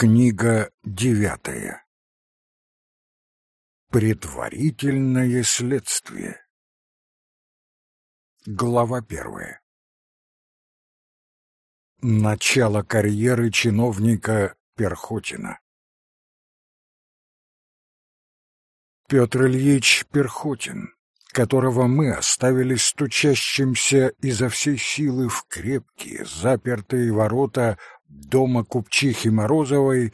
Книга девятая. Предварительное следствие. Глава первая. Начало карьеры чиновника Перхотина. Петр Ильич Перхотин, которого мы оставили стучащимся изо всей силы в крепкие запертые ворота дома купчихи Морозовой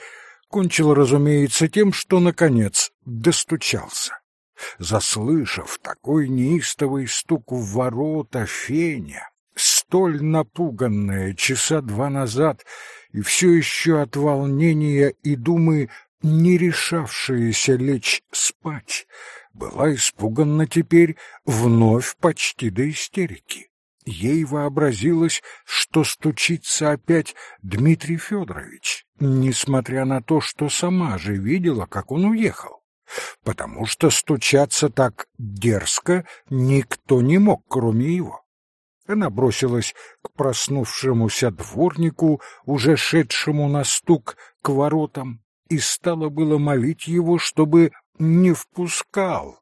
кончил, разумеется, тем, что, наконец, достучался. Заслышав такой неистовый стук в ворота Феня, столь напуганная часа два назад и все еще от волнения и думы не решавшаяся лечь спать, была испуганна теперь вновь почти до истерики. Ей вообразилось, что стучится опять Дмитрий Федорович, несмотря на то, что сама же видела, как он уехал. Потому что стучаться так дерзко никто не мог, кроме его. Она бросилась к проснувшемуся дворнику, уже шедшему на стук к воротам, и стала было молить его, чтобы не впускал.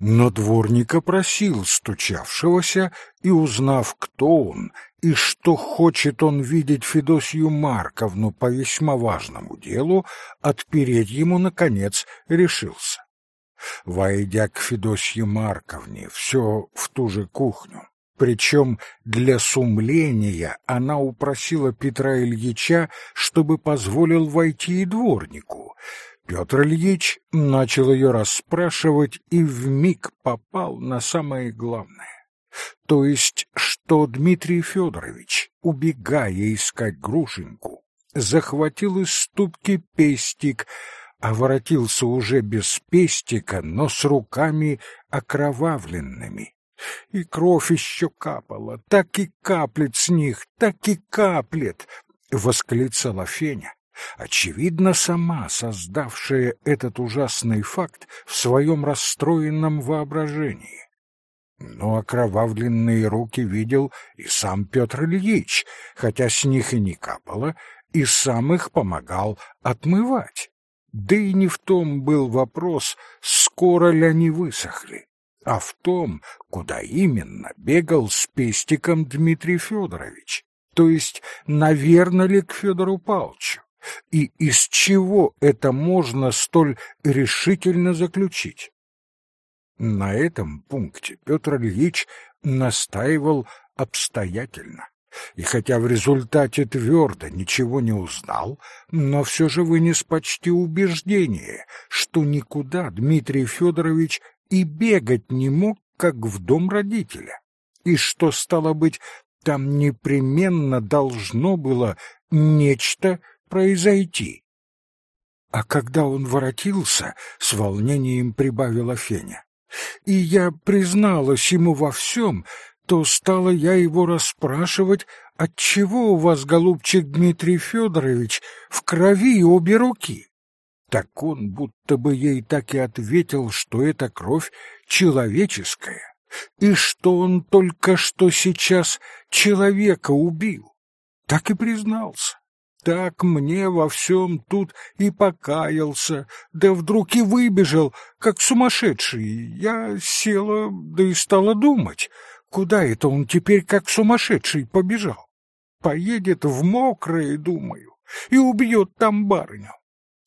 Но дворника просил стучавшегося, и, узнав, кто он и что хочет он видеть Федосью Марковну по весьма важному делу, отпереть ему, наконец, решился. Войдя к Федосье Марковне, все в ту же кухню, причем для сумления она упросила Петра Ильича, чтобы позволил войти и дворнику — Петр Ильич начал ее расспрашивать и вмиг попал на самое главное. То есть, что Дмитрий Федорович, убегая искать Грушеньку, захватил из ступки пестик, а воротился уже без пестика, но с руками окровавленными. И кровь еще капала, так и каплет с них, так и каплет, — восклицала Феня очевидно, сама создавшая этот ужасный факт в своем расстроенном воображении. Но окровавленные руки видел и сам Петр Ильич, хотя с них и не капало, и сам их помогал отмывать. Да и не в том был вопрос, скоро ли они высохли, а в том, куда именно бегал с пестиком Дмитрий Федорович, то есть, наверное ли к Федору Павловичу. И из чего это можно столь решительно заключить? На этом пункте Петр Ильич настаивал обстоятельно. И хотя в результате твердо ничего не узнал, но все же вынес почти убеждение, что никуда Дмитрий Федорович и бегать не мог, как в дом родителя, и что, стало быть, там непременно должно было нечто произойти. А когда он воротился, с волнением прибавила Феня, и я призналась ему во всем, то стала я его расспрашивать, отчего у вас, голубчик Дмитрий Федорович, в крови обе руки. Так он будто бы ей так и ответил, что эта кровь человеческая, и что он только что сейчас человека убил. Так и признался. Так мне во всем тут и покаялся, да вдруг и выбежал, как сумасшедший. Я села, да и стала думать, куда это он теперь как сумасшедший побежал. Поедет в мокрое, думаю, и убьет там барыню.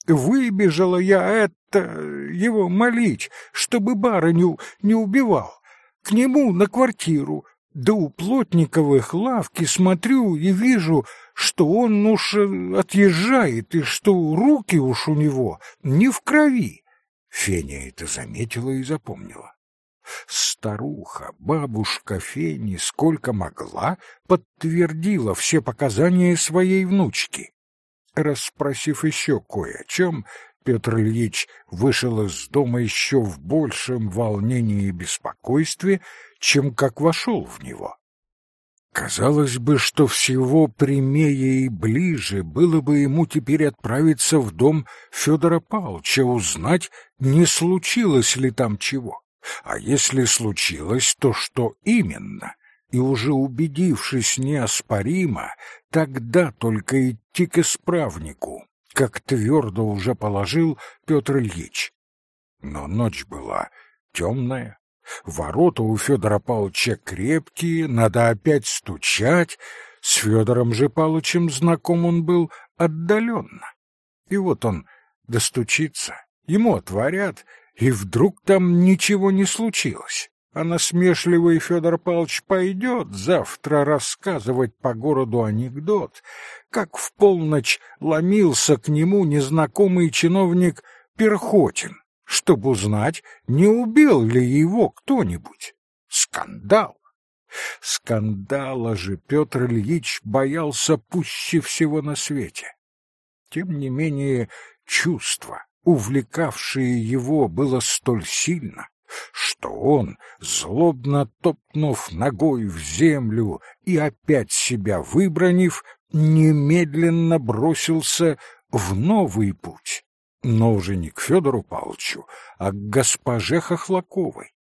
Выбежала я это, его молить, чтобы барыню не убивал, к нему на квартиру, да у Плотниковых лавки смотрю и вижу, что он уж э, отъезжает, и что руки уж у него не в крови. Феня это заметила и запомнила. Старуха, бабушка Фени, сколько могла, подтвердила все показания своей внучки. Расспросив еще кое о чем, Петр Ильич вышел из дома еще в большем волнении и беспокойстве, чем как вошел в него. Казалось бы, что всего прямее и ближе было бы ему теперь отправиться в дом Федора Павловича, узнать, не случилось ли там чего. А если случилось, то что именно? И уже убедившись неоспоримо, тогда только идти к исправнику, как твердо уже положил Петр Ильич. Но ночь была темная, ворота у Федора Павловича крепкие, надо опять стучать. С Федором же Павловичем знаком он был отдаленно. И вот он достучится, ему отворят, и вдруг там ничего не случилось. А насмешливый Федор Павлович пойдет завтра рассказывать по городу анекдот, как в полночь ломился к нему незнакомый чиновник Перхотин, чтобы узнать, не убил ли его кто-нибудь. Скандал! Скандала же Петр Ильич боялся пуще всего на свете. Тем не менее, чувство, увлекавшее его, было столь сильно, что он, злобно топнув ногой в землю и опять себя выбранив, немедленно бросился в новый путь, но уже не к Федору Павловичу, а к госпоже Хохлаковой.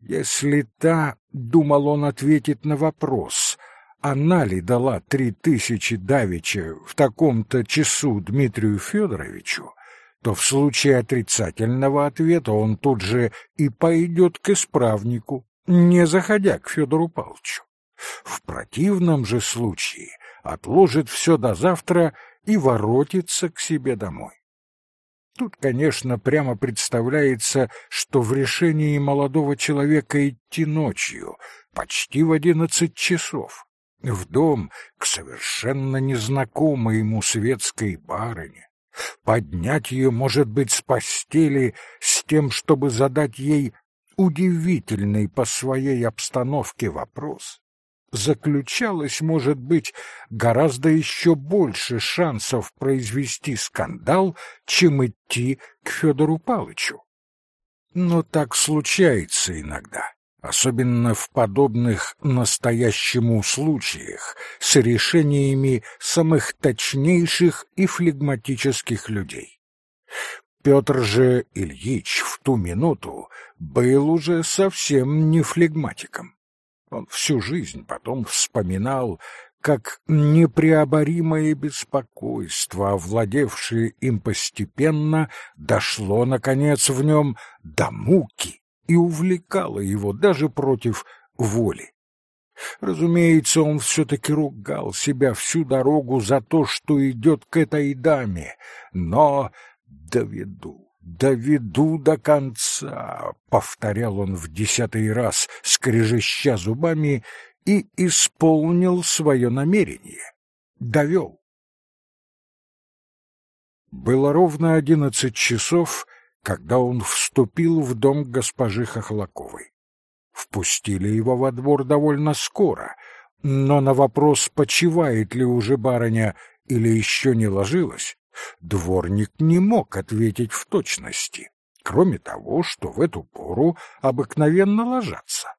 Если та, думал он, ответит на вопрос, она ли дала три тысячи давеча в таком-то часу Дмитрию Федоровичу, то в случае отрицательного ответа он тут же и пойдет к исправнику, не заходя к Федору Павловичу. В противном же случае отложит все до завтра и воротится к себе домой. Тут, конечно, прямо представляется, что в решении молодого человека идти ночью, почти в одиннадцать часов, в дом к совершенно незнакомой ему светской барыне, поднять ее, может быть, с постели с тем, чтобы задать ей удивительный по своей обстановке вопрос, заключалось, может быть, гораздо еще больше шансов произвести скандал, чем идти к Федору Палычу. Но так случается иногда, особенно в подобных настоящему случаях с решениями самых точнейших и флегматических людей. Петр же Ильич в ту минуту был уже совсем не флегматиком. Он всю жизнь потом вспоминал, как непреоборимое беспокойство, овладевшее им постепенно, дошло, наконец, в нем до муки и увлекало его даже против воли. Разумеется, он все-таки ругал себя всю дорогу за то, что идет к этой даме, но доведу доведу до конца, — повторял он в десятый раз, скрежеща зубами, и исполнил свое намерение. Довел. Было ровно одиннадцать часов, когда он вступил в дом госпожи Хохлаковой. Впустили его во двор довольно скоро, но на вопрос, почивает ли уже барыня или еще не ложилась, Дворник не мог ответить в точности, кроме того, что в эту пору обыкновенно ложатся.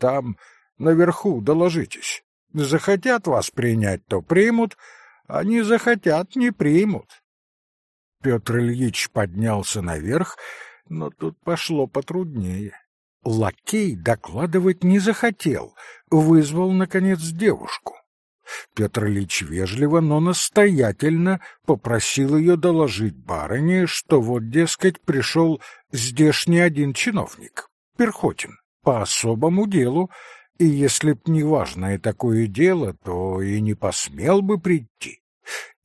Там наверху доложитесь. Захотят вас принять, то примут, а не захотят — не примут. Петр Ильич поднялся наверх, но тут пошло потруднее. Лакей докладывать не захотел, вызвал, наконец, девушку. Петр Ильич вежливо, но настоятельно попросил ее доложить барыне, что вот, дескать, пришел здешний один чиновник, Перхотин, по особому делу, и если б неважное такое дело, то и не посмел бы прийти.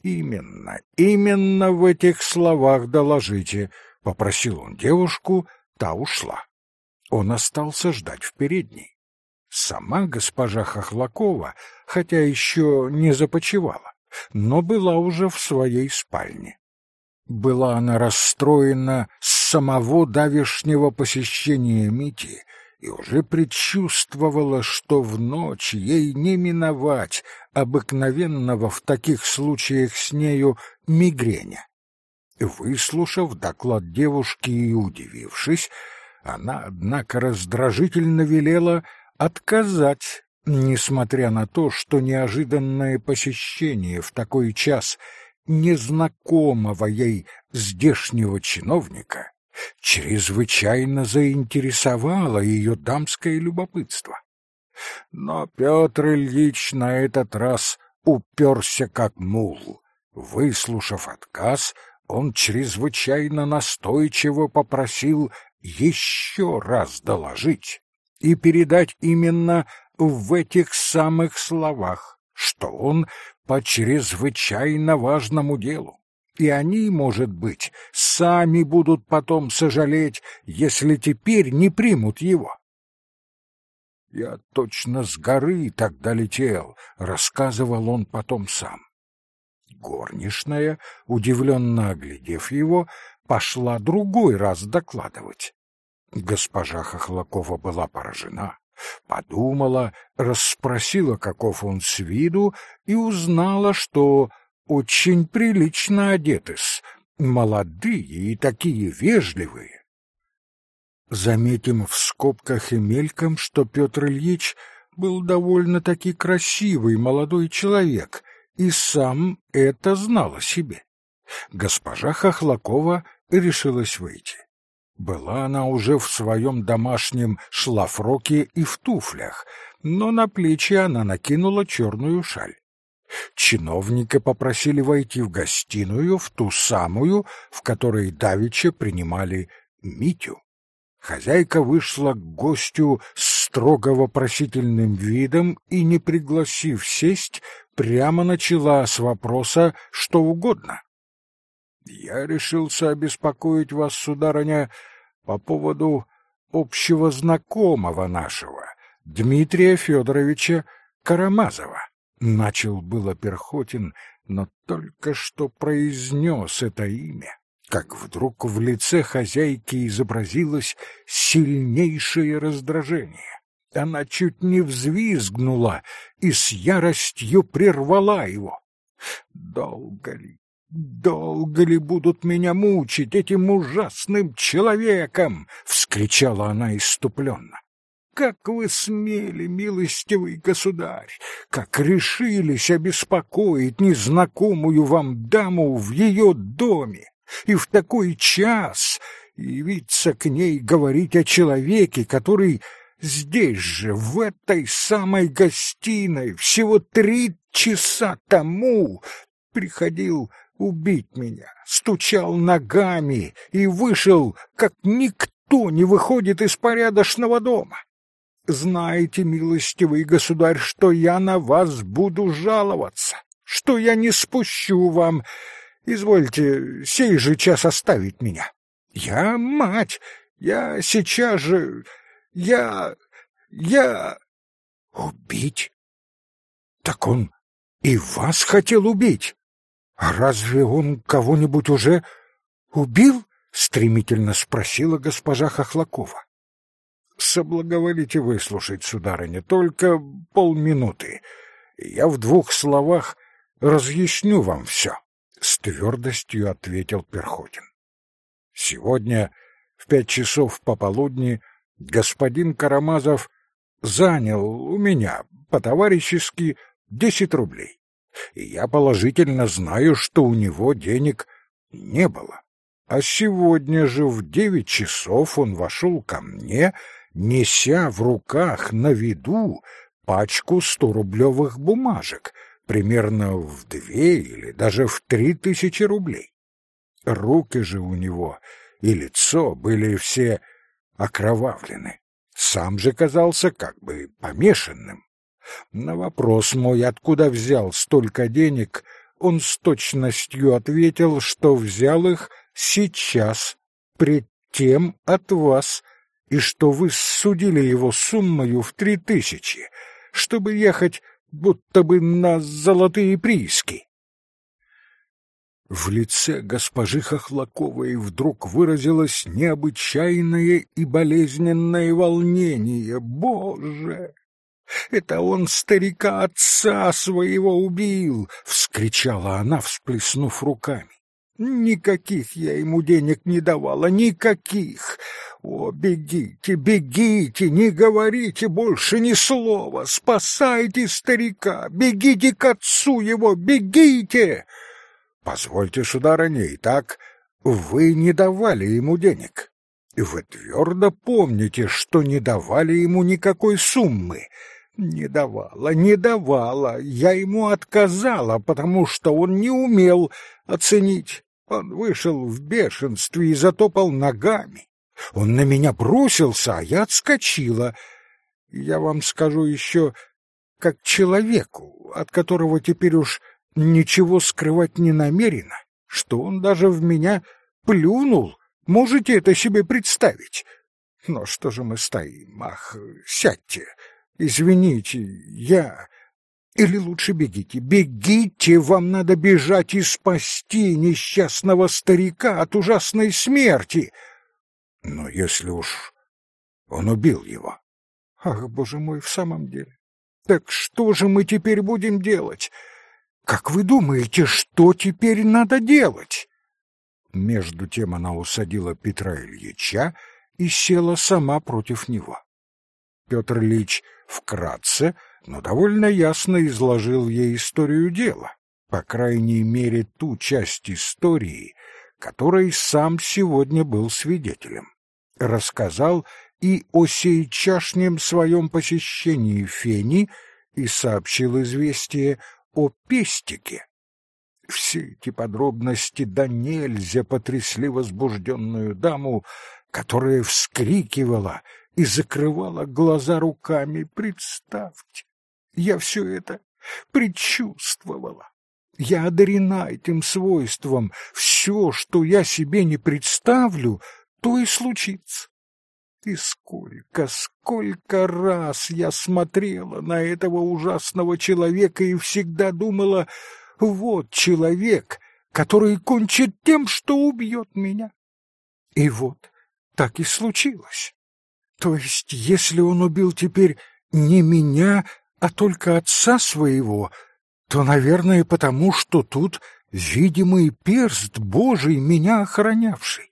Именно, именно в этих словах доложите, — попросил он девушку, та ушла. Он остался ждать в передней. Сама госпожа Хохлакова, хотя еще не започивала, но была уже в своей спальне. Была она расстроена с самого давешнего посещения Мити и уже предчувствовала, что в ночь ей не миновать обыкновенного в таких случаях с нею мигреня. Выслушав доклад девушки и удивившись, она, однако, раздражительно велела отказать, несмотря на то, что неожиданное посещение в такой час незнакомого ей здешнего чиновника чрезвычайно заинтересовало ее дамское любопытство. Но Петр Ильич на этот раз уперся как мул. Выслушав отказ, он чрезвычайно настойчиво попросил еще раз доложить и передать именно в этих самых словах, что он по чрезвычайно важному делу, и они, может быть, сами будут потом сожалеть, если теперь не примут его. Я точно с горы тогда летел, рассказывал он потом сам. Горничная, удивленно оглядев его, пошла другой раз докладывать. Госпожа Хохлакова была поражена, подумала, расспросила, каков он с виду, и узнала, что очень прилично одеты-с, молодые и такие вежливые. Заметим в скобках и мельком, что Петр Ильич был довольно-таки красивый молодой человек и сам это знал о себе. Госпожа Хохлакова решилась выйти. Была она уже в своем домашнем шлафроке и в туфлях, но на плечи она накинула черную шаль. Чиновника попросили войти в гостиную, в ту самую, в которой давеча принимали Митю. Хозяйка вышла к гостю с строго вопросительным видом и, не пригласив сесть, прямо начала с вопроса что угодно. Я решился обеспокоить вас, сударыня, по поводу общего знакомого нашего, Дмитрия Федоровича Карамазова. Начал было Перхотин, но только что произнес это имя, как вдруг в лице хозяйки изобразилось сильнейшее раздражение. Она чуть не взвизгнула и с яростью прервала его. Долго ли, долго ли будут меня мучить этим ужасным человеком? вскричала она иступленно. Как вы смели, милостивый государь, как решились обеспокоить незнакомую вам даму в ее доме и в такой час явиться к ней говорить о человеке, который здесь же, в этой самой гостиной, всего три часа тому приходил убить меня, стучал ногами и вышел, как никто не выходит из порядочного дома. Знаете, милостивый государь, что я на вас буду жаловаться, что я не спущу вам. Извольте сей же час оставить меня. Я мать, я сейчас же... Я... я... Убить? Так он и вас хотел убить. А разве он кого-нибудь уже убил? Стремительно спросила госпожа Хохлакова. Соблаговолите выслушать, сударыня, только полминуты. Я в двух словах разъясню вам все, — с твердостью ответил Перхотин. Сегодня в пять часов пополудни господин Карамазов занял у меня по-товарищески десять рублей, и я положительно знаю, что у него денег не было. А сегодня же в девять часов он вошел ко мне неся в руках на виду пачку сторублевых бумажек, примерно в две или даже в три тысячи рублей. Руки же у него и лицо были все окровавлены. Сам же казался как бы помешанным. На вопрос мой, откуда взял столько денег, он с точностью ответил, что взял их сейчас, пред тем от вас — и что вы судили его суммою в три тысячи, чтобы ехать будто бы на золотые прииски. В лице госпожи Хохлаковой вдруг выразилось необычайное и болезненное волнение. «Боже! Это он старика отца своего убил!» — вскричала она, всплеснув руками. Никаких я ему денег не давала, никаких. О, бегите, бегите, не говорите больше ни слова, спасайте старика, бегите к отцу его, бегите. Позвольте, сударыня, и так вы не давали ему денег. Вы твердо помните, что не давали ему никакой суммы. Не давала, не давала. Я ему отказала, потому что он не умел оценить. Он вышел в бешенстве и затопал ногами. Он на меня бросился, а я отскочила. Я вам скажу еще, как человеку, от которого теперь уж ничего скрывать не намерена, что он даже в меня плюнул. Можете это себе представить? Но что же мы стоим? Ах, сядьте. Извините, я... Или лучше бегите, бегите, вам надо бежать и спасти несчастного старика от ужасной смерти. Но если уж он убил его... Ах, боже мой, в самом деле... Так что же мы теперь будем делать? Как вы думаете, что теперь надо делать? Между тем она усадила Петра Ильича и села сама против него. Петр Ильич вкратце, но довольно ясно изложил ей историю дела, по крайней мере ту часть истории, которой сам сегодня был свидетелем. Рассказал и о сейчашнем своем посещении Фени и сообщил известие о пестике. Все эти подробности да нельзя потрясли возбужденную даму, которая вскрикивала и закрывала глаза руками. Представьте, я все это предчувствовала. Я одарена этим свойством. Все, что я себе не представлю, то и случится. И сколько, сколько раз я смотрела на этого ужасного человека и всегда думала, вот человек, который кончит тем, что убьет меня. И вот так и случилось. То есть, если он убил теперь не меня, а только отца своего, то, наверное, потому что тут видимый перст Божий, меня охранявший.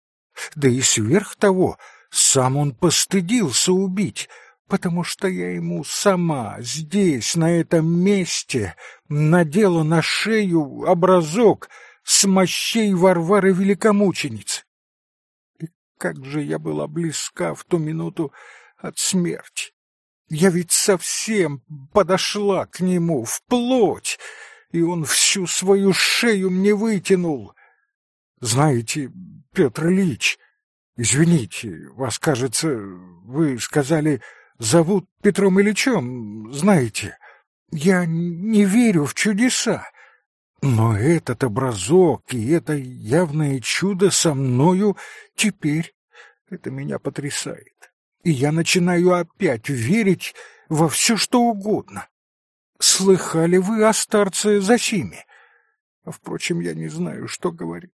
Да и сверх того, сам он постыдился убить, потому что я ему сама здесь, на этом месте, надела на шею образок с мощей Варвары Великомученицы. И как же я была близка в ту минуту от смерти! Я ведь совсем подошла к нему, вплоть, и он всю свою шею мне вытянул. Знаете, Петр Ильич, извините, вас, кажется, вы сказали зовут Петром Ильичем, знаете. Я не верю в чудеса, но этот образок и это явное чудо со мною теперь, это меня потрясает. И я начинаю опять верить во все, что угодно. Слыхали вы о старце Засиме? Впрочем, я не знаю, что говорить.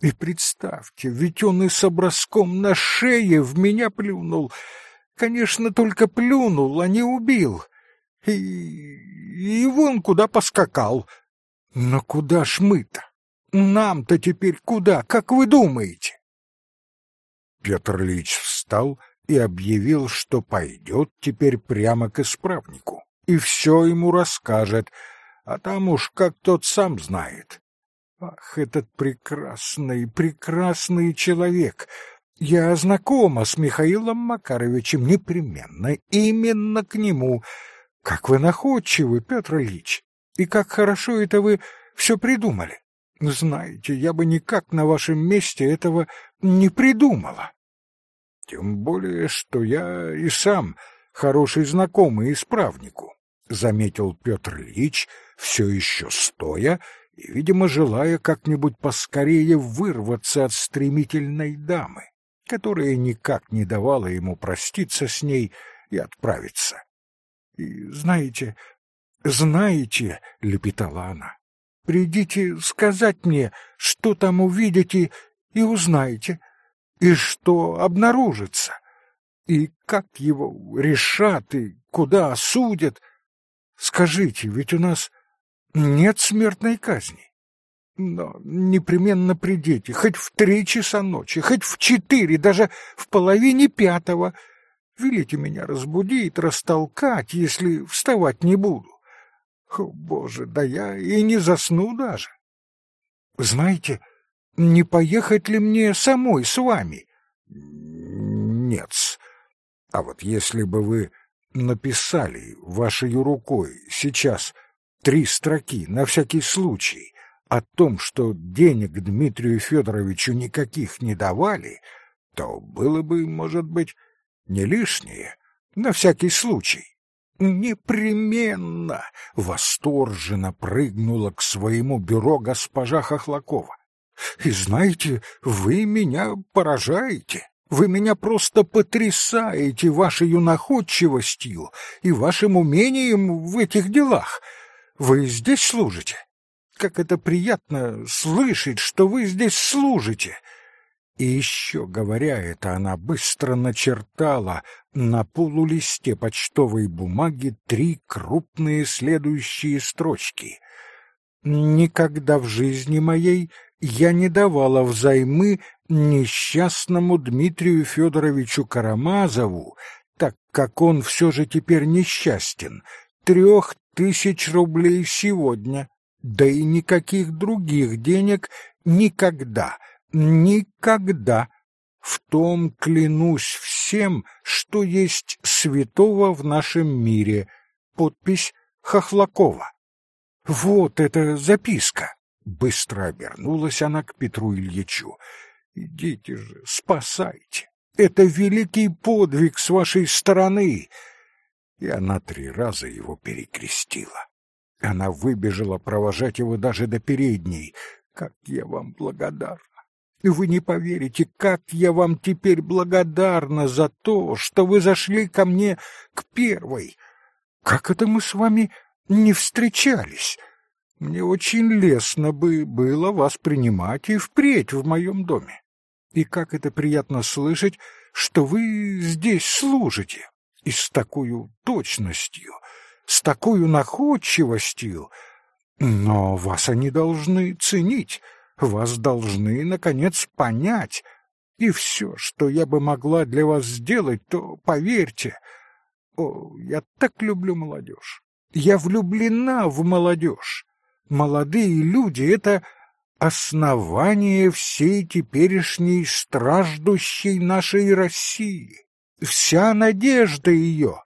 И представьте, ведь он и с образком на шее в меня плюнул — Конечно, только плюнул, а не убил. И, и вон куда поскакал. Но куда ж мы-то? Нам-то теперь куда, как вы думаете? Петр Ильич встал и объявил, что пойдет теперь прямо к исправнику и все ему расскажет, а там уж как тот сам знает. Ах, этот прекрасный, прекрасный человек! Я знакома с Михаилом Макаровичем непременно, именно к нему. Как вы находчивы, Петр Ильич, и как хорошо это вы все придумали. Знаете, я бы никак на вашем месте этого не придумала. Тем более, что я и сам хороший знакомый исправнику, заметил Петр Ильич, все еще стоя и, видимо, желая как-нибудь поскорее вырваться от стремительной дамы которая никак не давала ему проститься с ней и отправиться. И знаете, знаете, — лепетала она, — придите сказать мне, что там увидите и узнаете, и что обнаружится, и как его решат, и куда осудят. Скажите, ведь у нас нет смертной казни. Но непременно придите, хоть в три часа ночи, хоть в четыре, даже в половине пятого. Велите меня разбудить, растолкать, если вставать не буду. О, Боже, да я и не засну даже. Знаете, не поехать ли мне самой с вами? Нет. А вот если бы вы написали вашей рукой сейчас три строки на всякий случай о том, что денег Дмитрию Федоровичу никаких не давали, то было бы, может быть, не лишнее, на всякий случай. Непременно восторженно прыгнула к своему бюро госпожа Хохлакова. И знаете, вы меня поражаете. Вы меня просто потрясаете вашей находчивостью и вашим умением в этих делах. Вы здесь служите? Как это приятно слышать, что вы здесь служите. И еще, говоря это, она быстро начертала на полулисте почтовой бумаги три крупные следующие строчки. «Никогда в жизни моей я не давала взаймы несчастному Дмитрию Федоровичу Карамазову, так как он все же теперь несчастен, трех тысяч рублей сегодня, да и никаких других денег никогда, никогда. В том клянусь всем, что есть святого в нашем мире. Подпись Хохлакова. Вот эта записка. Быстро обернулась она к Петру Ильичу. Идите же, спасайте. Это великий подвиг с вашей стороны. И она три раза его перекрестила. Она выбежала провожать его даже до передней. Как я вам благодарна! Вы не поверите, как я вам теперь благодарна за то, что вы зашли ко мне к первой. Как это мы с вами не встречались? Мне очень лестно бы было вас принимать и впредь в моем доме. И как это приятно слышать, что вы здесь служите, и с такой точностью, с такой находчивостью. Но вас они должны ценить, вас должны, наконец, понять. И все, что я бы могла для вас сделать, то, поверьте, о, я так люблю молодежь. Я влюблена в молодежь. Молодые люди — это основание всей теперешней страждущей нашей России, вся надежда ее.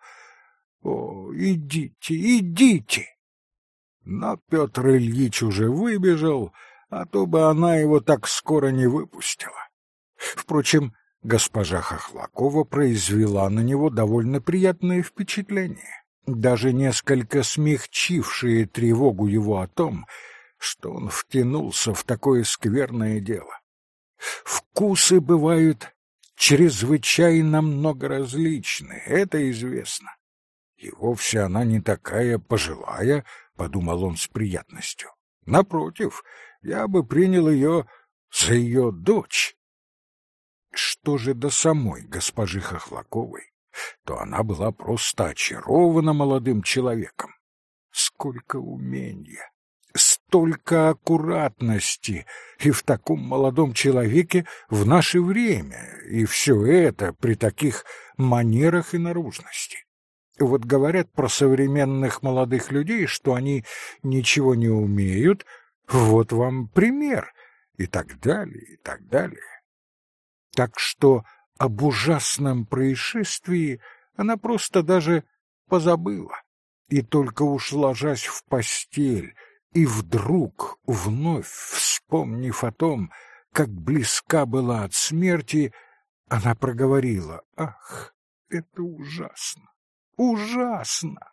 О, идите, идите! Но Петр Ильич уже выбежал, а то бы она его так скоро не выпустила. Впрочем, госпожа Хохлакова произвела на него довольно приятное впечатление, даже несколько смягчившее тревогу его о том, что он втянулся в такое скверное дело. Вкусы бывают чрезвычайно многоразличны, это известно. И вовсе она не такая пожилая, — подумал он с приятностью. Напротив, я бы принял ее за ее дочь. Что же до самой госпожи Хохлаковой, то она была просто очарована молодым человеком. Сколько умения, столько аккуратности и в таком молодом человеке в наше время, и все это при таких манерах и наружности. Вот говорят про современных молодых людей, что они ничего не умеют, вот вам пример, и так далее, и так далее. Так что об ужасном происшествии она просто даже позабыла, и только уж ложась в постель, и вдруг, вновь вспомнив о том, как близка была от смерти, она проговорила, «Ах, это ужасно, ужасно!»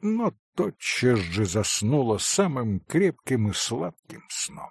Но тотчас же заснула самым крепким и сладким сном.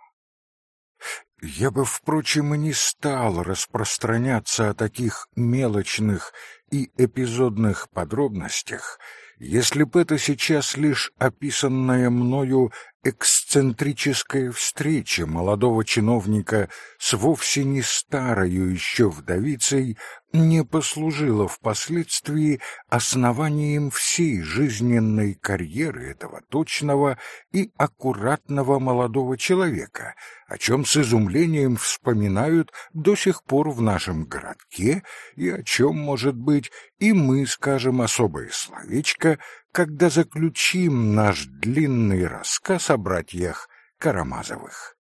Я бы, впрочем, и не стал распространяться о таких мелочных и эпизодных подробностях, если бы это сейчас лишь описанная мною эксцентрическая встреча молодого чиновника с вовсе не старою еще вдовицей не послужила впоследствии основанием всей жизненной карьеры этого точного и аккуратного молодого человека, о чем с изумлением вспоминают до сих пор в нашем городке и о чем, может быть, и мы скажем особое словечко, когда заключим наш длинный рассказ о братьях Карамазовых.